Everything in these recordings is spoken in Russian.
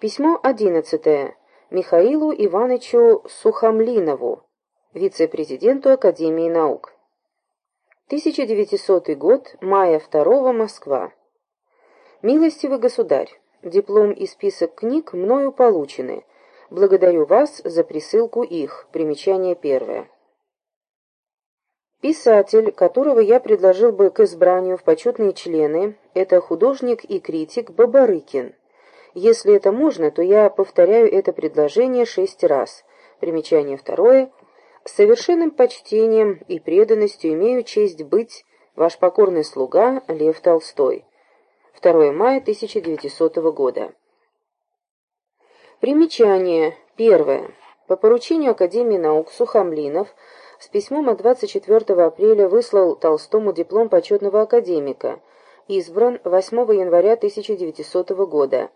Письмо одиннадцатое. Михаилу Ивановичу Сухомлинову, вице-президенту Академии наук. 1900 год, мая 2 Москва. Милостивый государь, диплом и список книг мною получены. Благодарю вас за присылку их. Примечание первое. Писатель, которого я предложил бы к избранию в почетные члены, это художник и критик Бабарыкин. Если это можно, то я повторяю это предложение шесть раз. Примечание второе. С совершенным почтением и преданностью имею честь быть ваш покорный слуга Лев Толстой. 2 мая 1900 года. Примечание. Первое. По поручению Академии наук Сухомлинов с письмом от 24 апреля выслал Толстому диплом почетного академика, избран 8 января 1900 года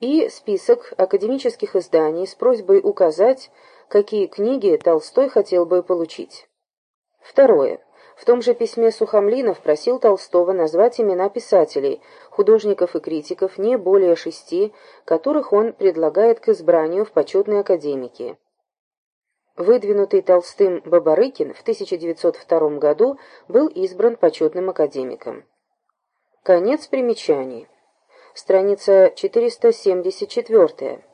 и список академических изданий с просьбой указать, какие книги Толстой хотел бы получить. Второе. В том же письме Сухомлинов просил Толстого назвать имена писателей, художников и критиков не более шести, которых он предлагает к избранию в почетные академики. Выдвинутый Толстым Бабарыкин в 1902 году был избран почетным академиком. Конец примечаний страница 474.